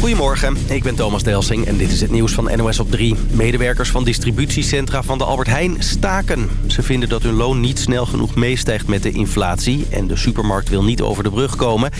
Goedemorgen, ik ben Thomas Delsing en dit is het nieuws van NOS op 3. Medewerkers van distributiecentra van de Albert Heijn staken. Ze vinden dat hun loon niet snel genoeg meestijgt met de inflatie... en de supermarkt wil niet over de brug komen...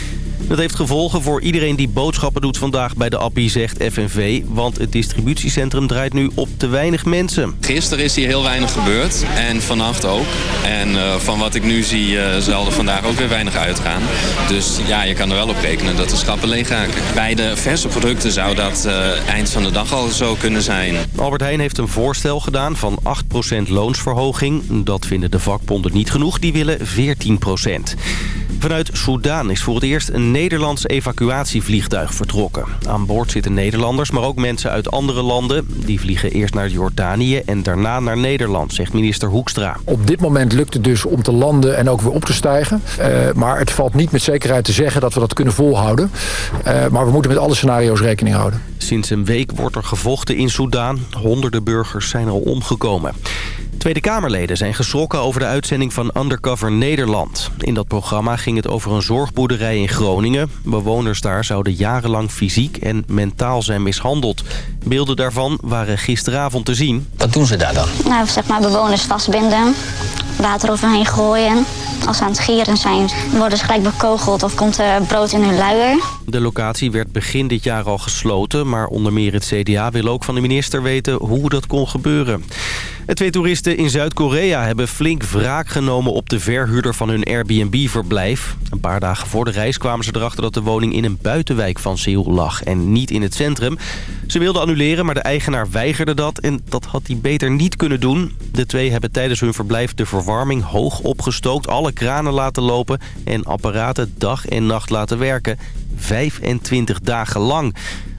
Dat heeft gevolgen voor iedereen die boodschappen doet vandaag bij de Appie, zegt FNV. Want het distributiecentrum draait nu op te weinig mensen. Gisteren is hier heel weinig gebeurd en vannacht ook. En uh, van wat ik nu zie uh, zal er vandaag ook weer weinig uitgaan. Dus ja, je kan er wel op rekenen dat de schappen leeg raken. Bij de verse producten zou dat uh, eind van de dag al zo kunnen zijn. Albert Heijn heeft een voorstel gedaan van 8% loonsverhoging. Dat vinden de vakbonden niet genoeg, die willen 14%. Vanuit Soudaan is voor het eerst een Nederlands evacuatievliegtuig vertrokken. Aan boord zitten Nederlanders, maar ook mensen uit andere landen. Die vliegen eerst naar Jordanië en daarna naar Nederland, zegt minister Hoekstra. Op dit moment lukt het dus om te landen en ook weer op te stijgen. Uh, maar het valt niet met zekerheid te zeggen dat we dat kunnen volhouden. Uh, maar we moeten met alle scenario's rekening houden. Sinds een week wordt er gevochten in Soudaan. Honderden burgers zijn al omgekomen. Tweede Kamerleden zijn geschrokken over de uitzending van Undercover Nederland. In dat programma ging het over een zorgboerderij in Groningen. Bewoners daar zouden jarenlang fysiek en mentaal zijn mishandeld. Beelden daarvan waren gisteravond te zien. Wat doen ze daar dan? Nou, zeg maar bewoners vastbinden, water overheen gooien. Als ze aan het scheren zijn, worden ze gelijk bekogeld of komt er brood in hun luier. De locatie werd begin dit jaar al gesloten... maar onder meer het CDA wil ook van de minister weten hoe dat kon gebeuren. Twee toeristen in Zuid-Korea hebben flink wraak genomen op de verhuurder van hun Airbnb-verblijf. Een paar dagen voor de reis kwamen ze erachter dat de woning in een buitenwijk van Seoul lag en niet in het centrum. Ze wilden annuleren, maar de eigenaar weigerde dat en dat had hij beter niet kunnen doen. De twee hebben tijdens hun verblijf de verwarming hoog opgestookt, alle kranen laten lopen en apparaten dag en nacht laten werken. 25 dagen lang.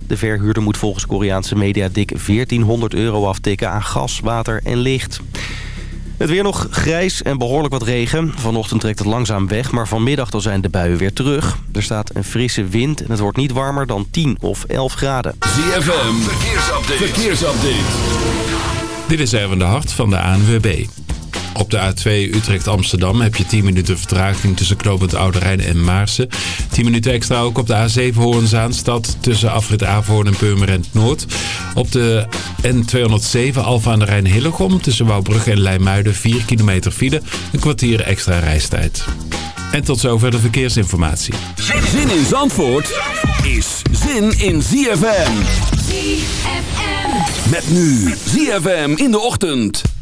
De verhuurder moet volgens Koreaanse media dik 1400 euro aftikken aan gas, water en licht. Het weer nog grijs en behoorlijk wat regen. Vanochtend trekt het langzaam weg, maar vanmiddag dan zijn de buien weer terug. Er staat een frisse wind en het wordt niet warmer dan 10 of 11 graden. ZFM, verkeersupdate. verkeersupdate. Dit is Erwin de Hart van de ANWB. Op de A2 Utrecht-Amsterdam heb je 10 minuten vertraging tussen Knopend Oude Rijn en Maarsen. 10 minuten extra ook op de A7 Hoorn-Zaanstad tussen Afrit Averhoorn en Purmerend Noord. Op de N207 Alfa aan de Rijn-Hillegom tussen Wouwbrugge en Leimuiden 4 kilometer file. Een kwartier extra reistijd. En tot zover de verkeersinformatie. Zin in Zandvoort is zin in ZFM. ZFM. Met nu ZFM in de ochtend.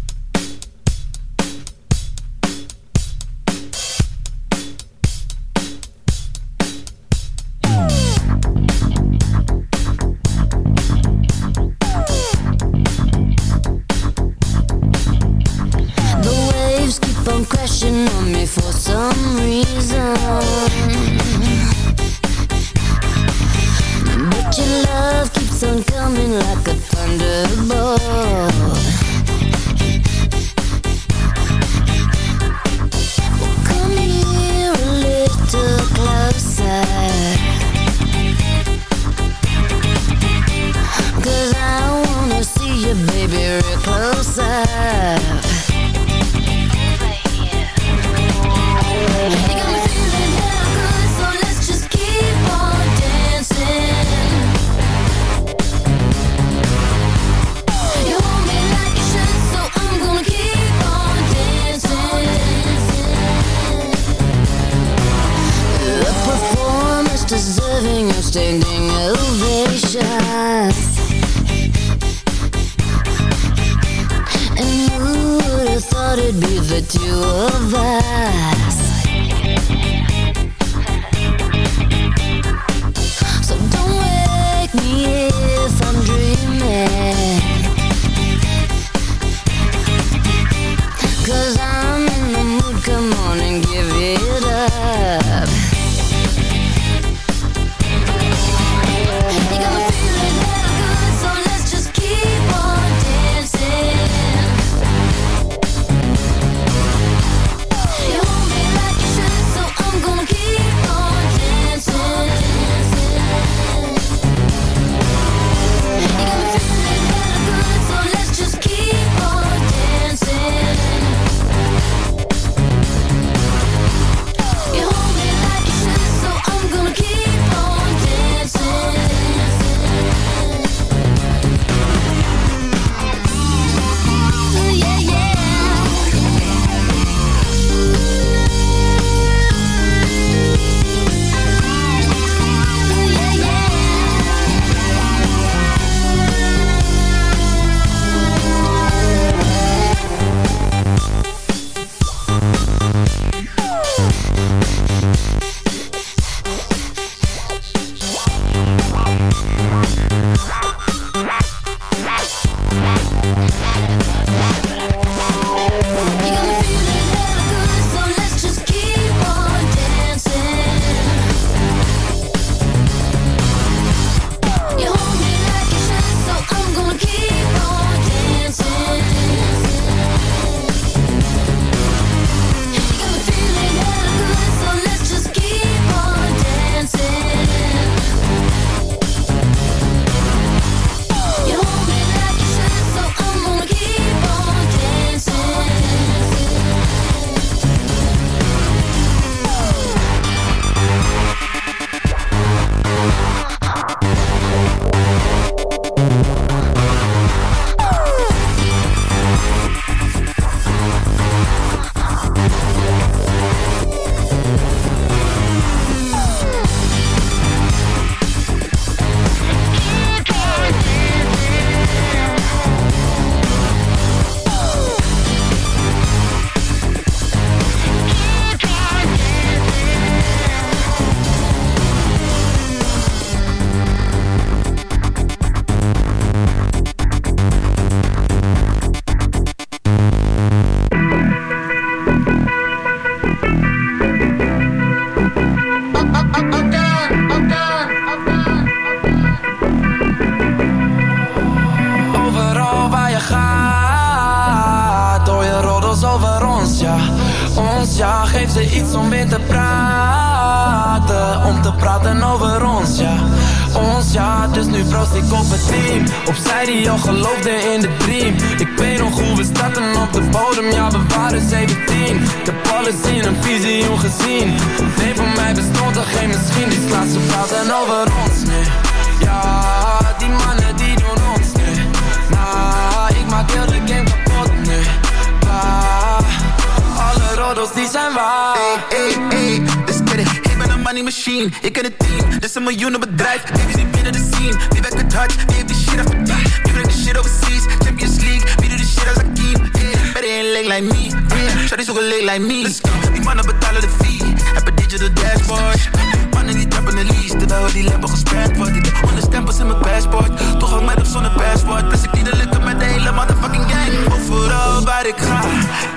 Money machine, ik ken het team. Dit is een miljoenen bedrijf, ik is niet binnen de scene. Wie werkt het hard, wie heeft die shit afgediend? Wie brengt de shit overseas, Champions League. Wie doet de shit als Akeem? Yeah, better ain't leg like me. Yeah, shawty zoeken leg like me. Let's go, die mannen betalen de fee. Heb een digital dashboard. Mannen die trappen de lease, terwijl die lampen gesperd wordt. Heb honderd stempels in mijn passport. Toch hang mij op zonder passport. Plus ik die de lukken met de hele motherfucking gang. Overal waar ik ga,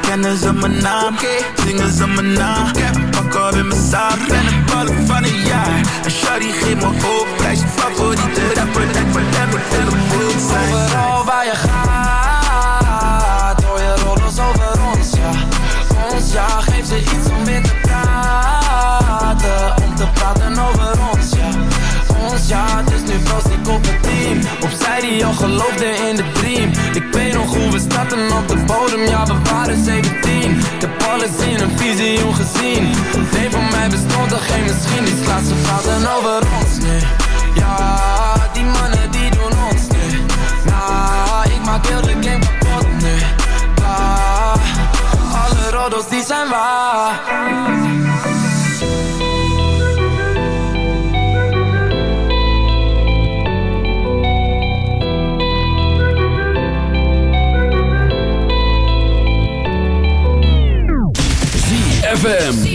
kennen ze mijn naam. Zingen ze mijn naam. Ik heb een pak op in mijn zaak. Ben een ballen van een jaar. En shawty geeft me. Prijs je favoriete rapper. Lijkt voor hem moet helemaal zijn. Overal waar je gaat, hoor je rollers over ons, ja. Ons, ja, geef ze iets Die al geloofde in de dream. Ik weet nog hoe we starten op de bodem, ja, we waren 17. Ik heb alles in een visioen gezien. Nee, voor mij bestond er geen misschien. Die ze praten over ons, nee. Ja, die mannen die doen ons, nee. Nah, ik maak heel de game kapot, nee. Bah, alle roddels die zijn waar. ZFM.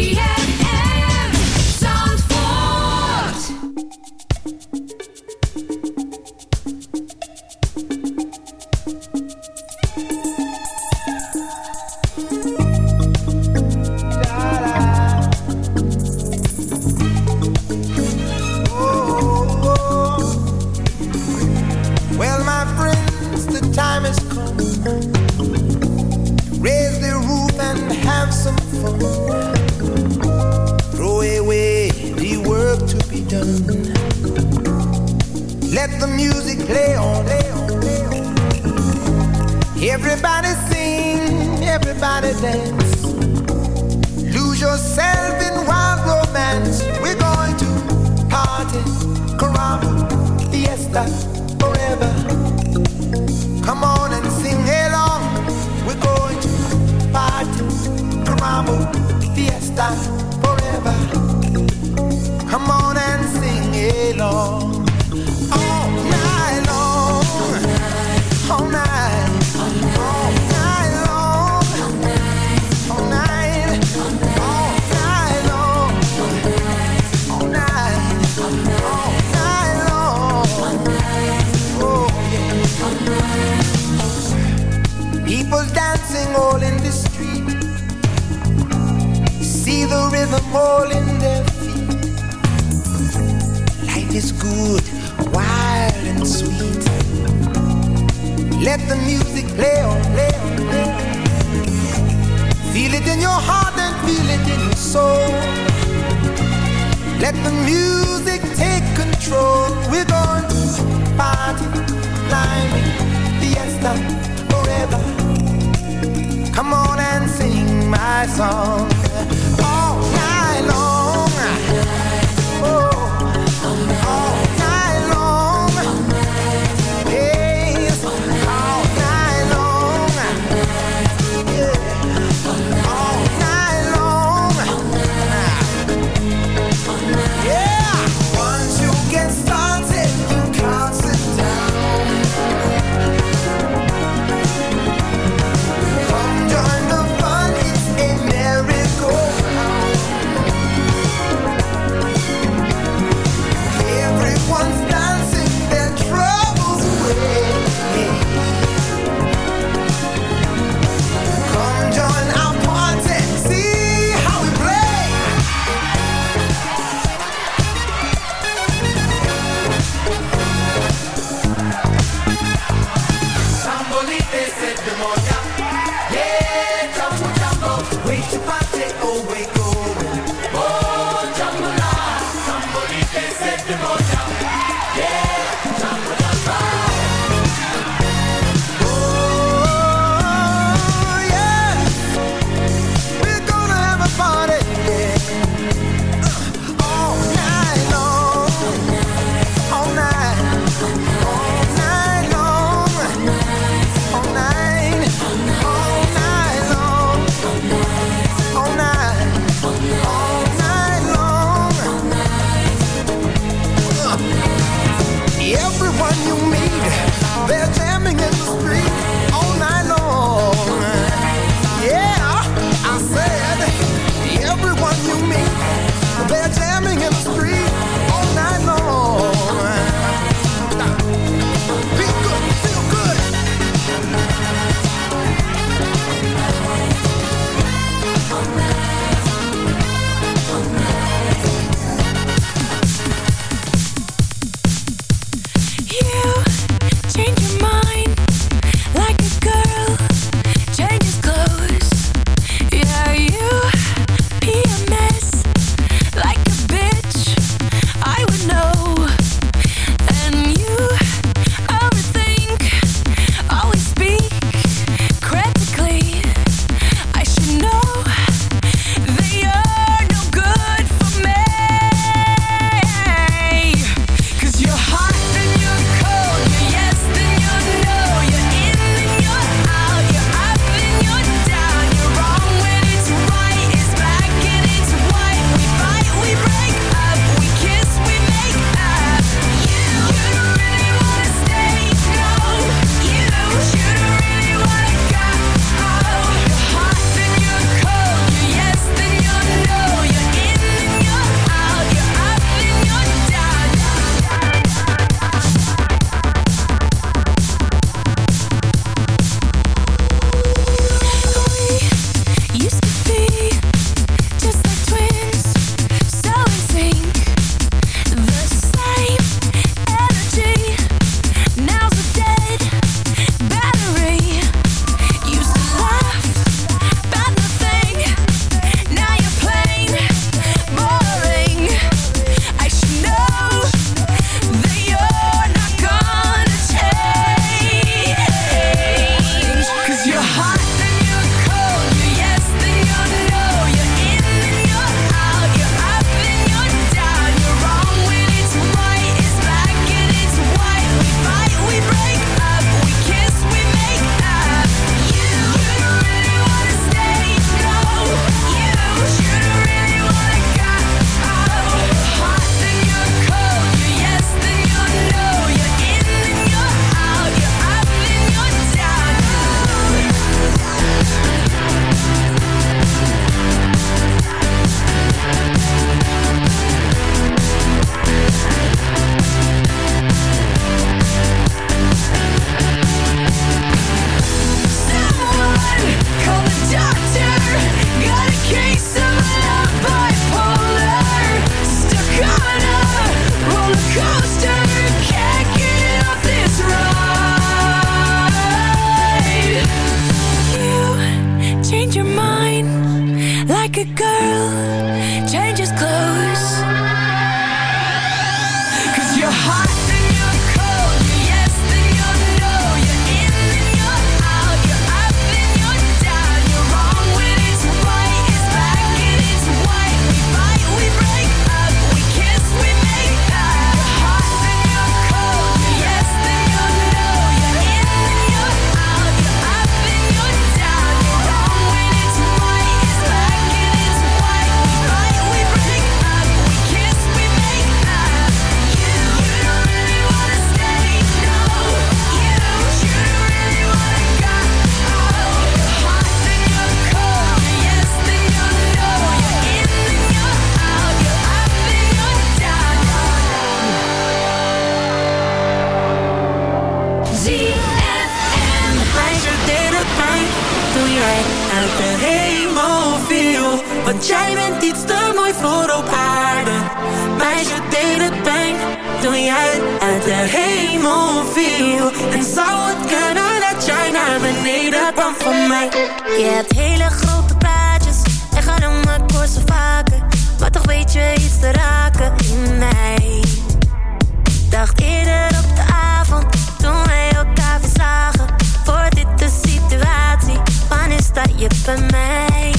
Want jij bent iets te mooi voor op aarde. Meisje deed het pijn toen jij uit de hemel viel. En zou het kunnen dat jij naar beneden kwam van mij? Je hebt hele grote plaatjes en ga dan maar voor ze vaker. Maar toch weet je iets te raken in mij. Dacht eerder op de avond toen wij elkaar van is dat je bij mij.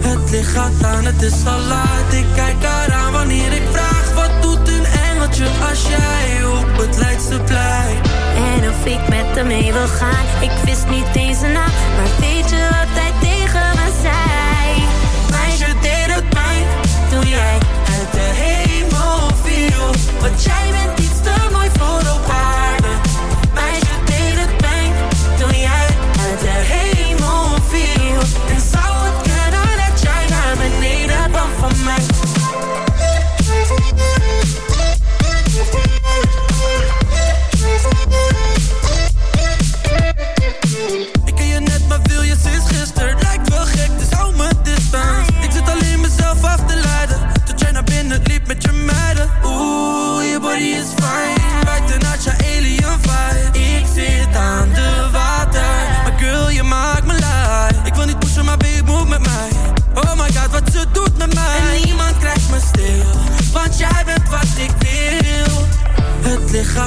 Het licht gaat aan, het is al laat. Ik kijk eraan wanneer ik vraag. Wat doet een engeltje als jij op het Leidseplein? En of ik met hem mee wil gaan. Ik wist niet deze na, maar weet je wat hij tegen me zei? Meisje deed het pijn, toen jij uit de hemel viel. Want jij bent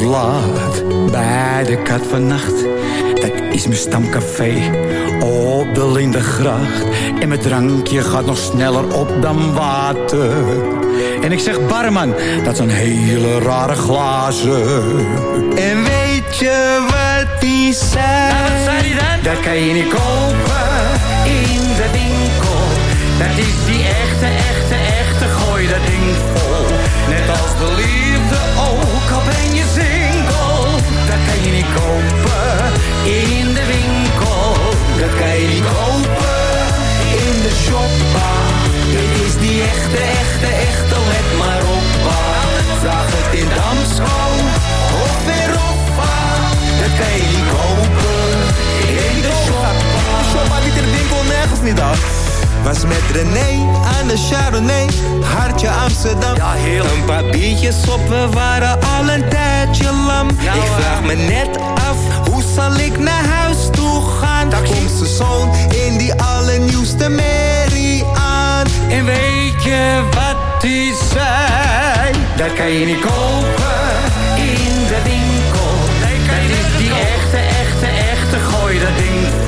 laat bij de kat vannacht. Dat is mijn stamcafé op de lindegracht En mijn drankje gaat nog sneller op dan water. En ik zeg barman, dat zijn hele rare glazen. En weet je wat die zei? Nou, wat die? Dat kan je niet kopen in de winkel. Dat is die echte, echte, echte gooi dat ding vol. Net als de liefde Dat kan je niet kopen in de shoppa. Dit is die echte, echte, echte, let maar op. Vraag het in Damsko of Europa. Dat kan je niet kopen in de shoppa. De shoppa niet in winkel, nergens niet af. Was met René aan de Chardonnay, hartje Amsterdam. Ja, heel. Een paar biertjes op, we waren al een tijdje lam. Ik vraag me net af, hoe zal ik naar huis? Daar komt zijn zoon in die allernieuwste Mary aan. En weet je wat die zei? Dat kan je niet kopen in de winkel. Nee, dat is die echte, echte, echte, gooi dat ding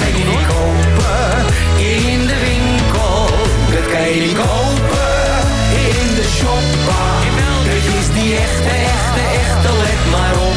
kan je niet kopen in de winkel. Dat kan je niet kopen in de shoppa. Dit is die echte, echte, echte, let maar op.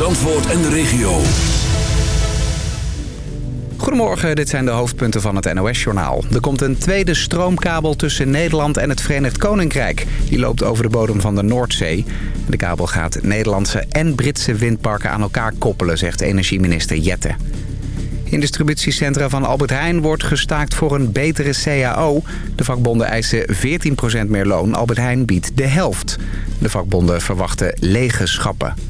Zandvoort en de regio. Goedemorgen, dit zijn de hoofdpunten van het NOS-journaal. Er komt een tweede stroomkabel tussen Nederland en het Verenigd Koninkrijk. Die loopt over de bodem van de Noordzee. De kabel gaat Nederlandse en Britse windparken aan elkaar koppelen, zegt energieminister Jette. In distributiecentra van Albert Heijn wordt gestaakt voor een betere CAO. De vakbonden eisen 14% meer loon. Albert Heijn biedt de helft. De vakbonden verwachten lege schappen.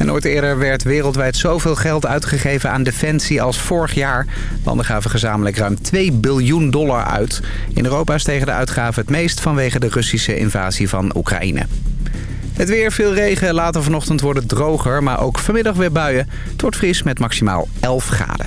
En nooit eerder werd wereldwijd zoveel geld uitgegeven aan defensie als vorig jaar. Landen gaven gezamenlijk ruim 2 biljoen dollar uit. In Europa stegen de uitgaven het meest vanwege de Russische invasie van Oekraïne. Het weer, veel regen. Later vanochtend wordt het droger, maar ook vanmiddag weer buien. Het wordt fris met maximaal 11 graden.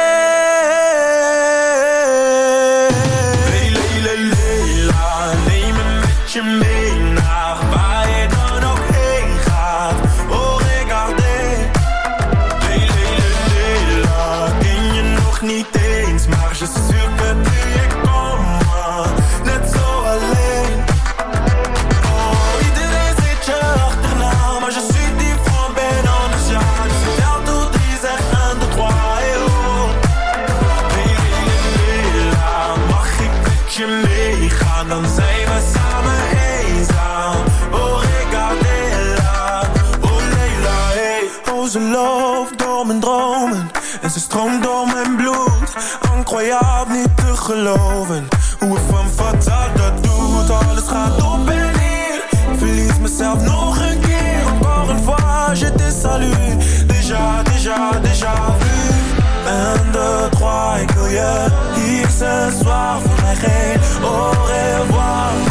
geloven. Hoe het van fataal dat doet Alles gaat op en neer. Verlies mezelf nog een keer. Encore een fois, je te Déjà, déjà, déjà vu. 1, 2, 3, ik wil je Hier ce soir, voor geen au revoir.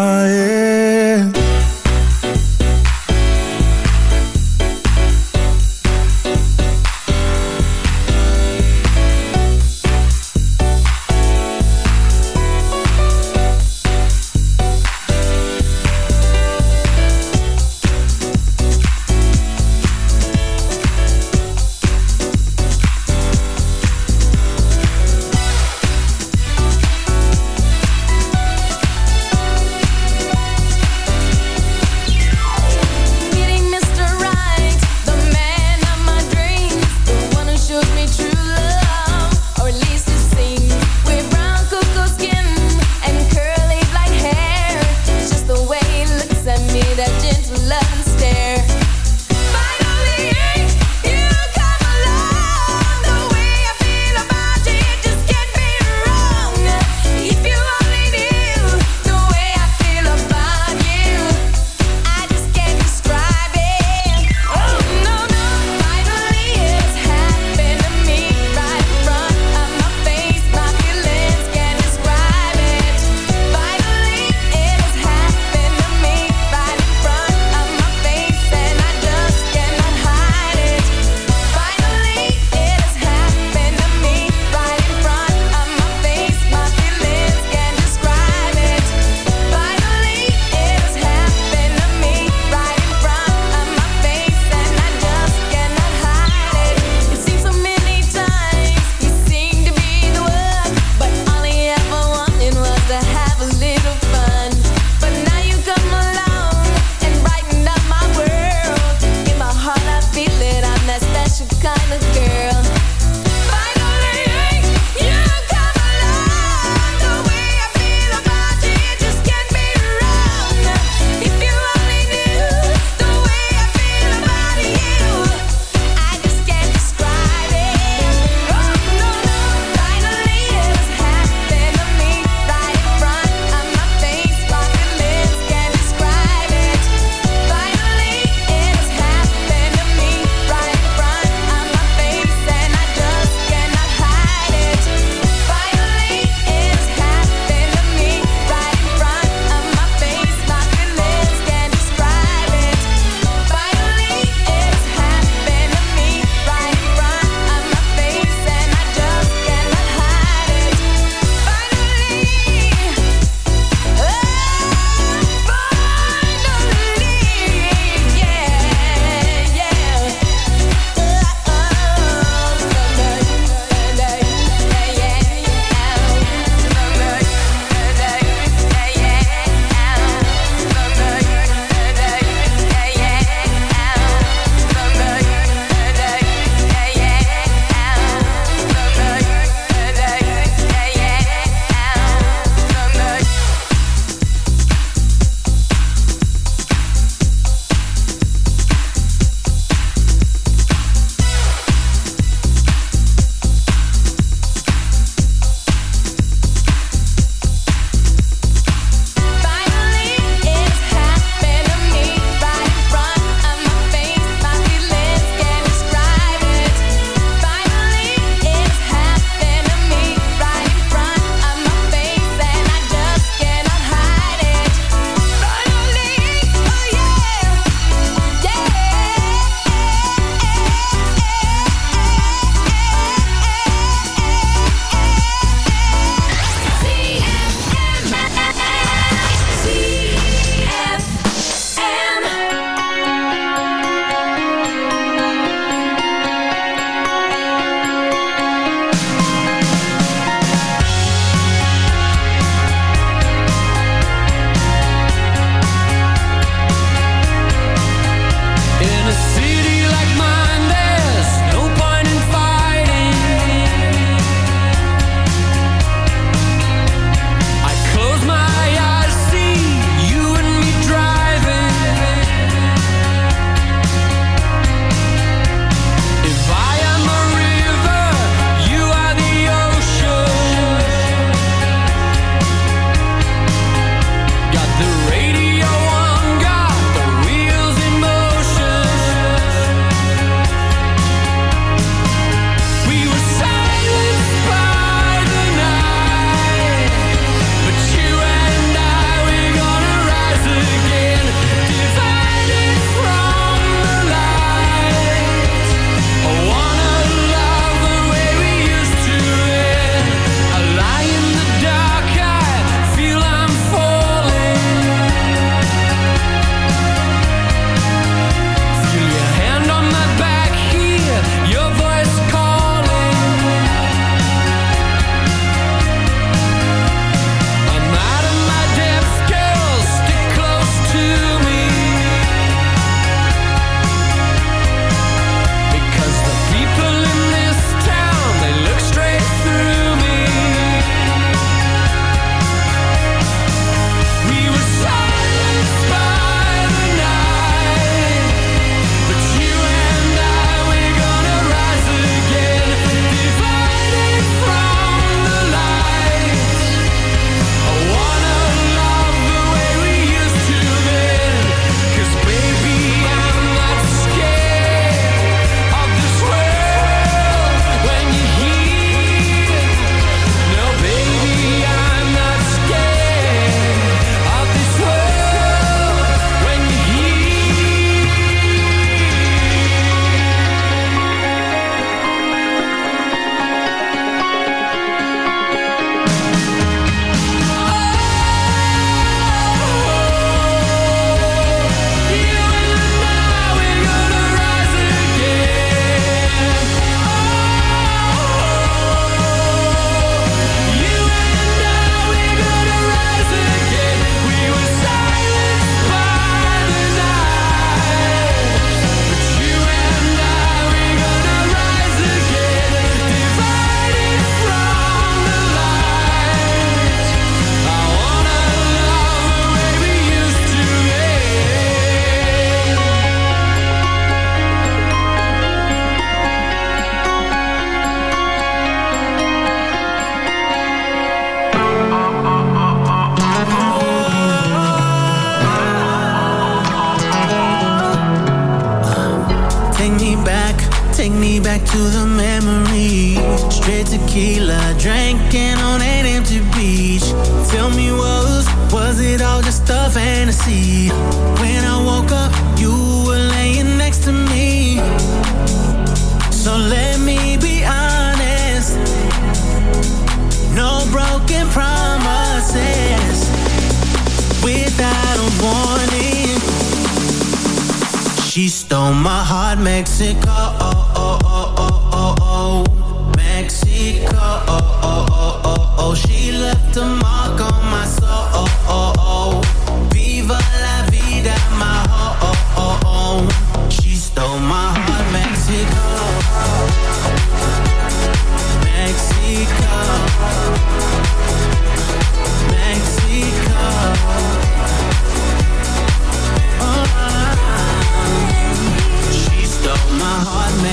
She stole my heart, Mexico. Oh, oh, oh, oh, oh, oh. Mexico. Oh, oh, oh, oh, oh. She left a mark on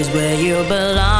is where you belong.